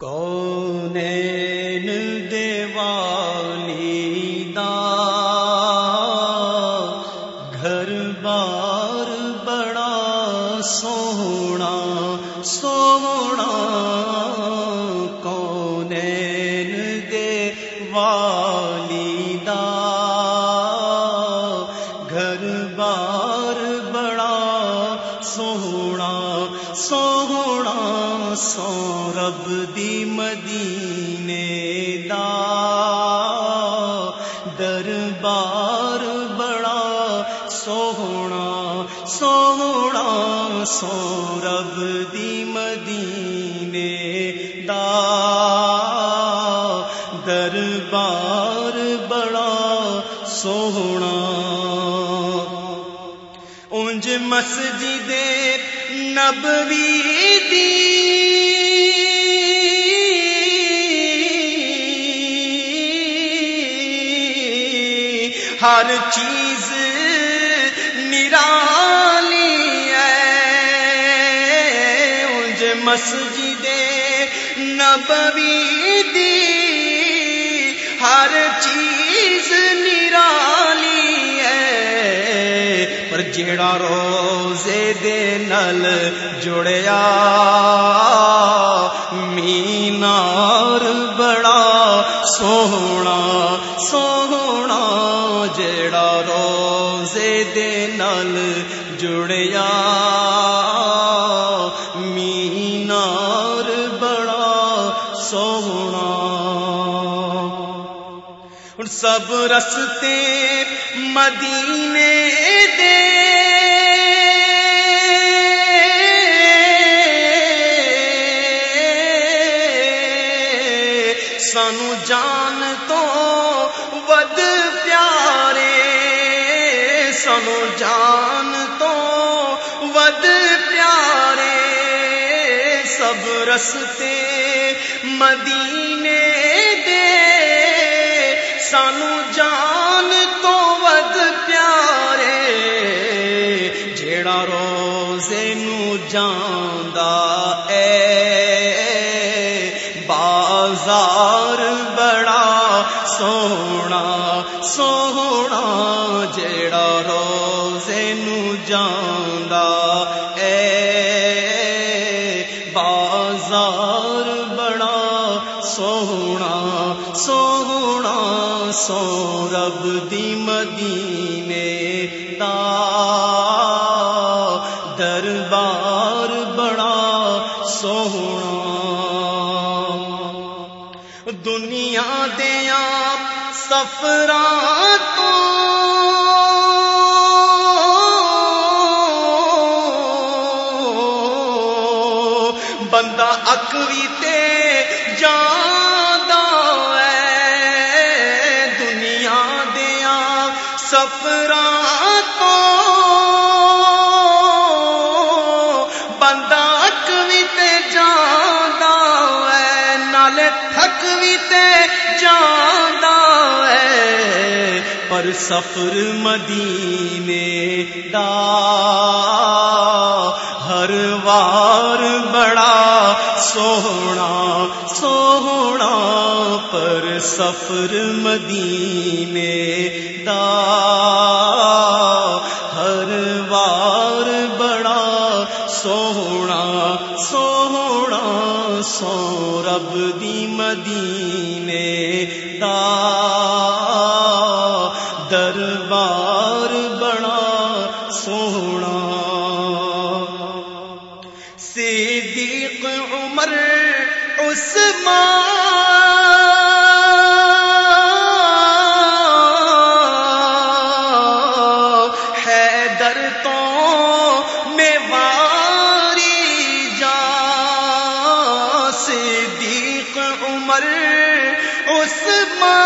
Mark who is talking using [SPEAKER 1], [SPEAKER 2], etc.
[SPEAKER 1] کون دیوالی دا گھر بار بڑا سونا سونا کون دیوالی سونا سونا سورب دی مدینے دا۔ دربار بڑا سونا سونا سورب دی مدینے دا۔ دربار بڑا سونا اونج مسجد نبوی دی۔ ہر چیز نرالی ہے۔ اونج مسجد نبوی دی۔ ہر چیز پر روزے دے نل جڑیا۔ مینار بڑا سونا سونا جیڑا روزے دے نل جڑیا۔ مینار بڑا سونا سب رستے مدینے سانو جان تو ود پیارے، سانو جان تو ود پیارے۔ سب رستے مدینے دے، سانو جان تو ود پیارے۔ جیڑا روزے نو جاندا اے بازار بڑا سونا سونا جیڑا روزے نو جاندا اے۔ بازار بڑا سونا سونا، سو رب دی مدینے دا دنیا دیا سفران تو بندہ اکوی تے تھک بھی تے جانا ہے۔ پر سفر مدینے دا ہر وار بڑا سونا سونا پر سفر مدینے دا سو رب دی مدینے دا دربار بڑا سونا۔ صدیق عمر عثمان